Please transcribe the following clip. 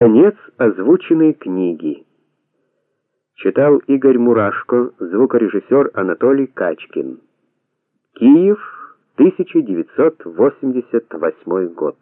Конец озвученной книги. Читал Игорь Мурашко, звукорежиссер Анатолий Качкин. Киев, 1988 год.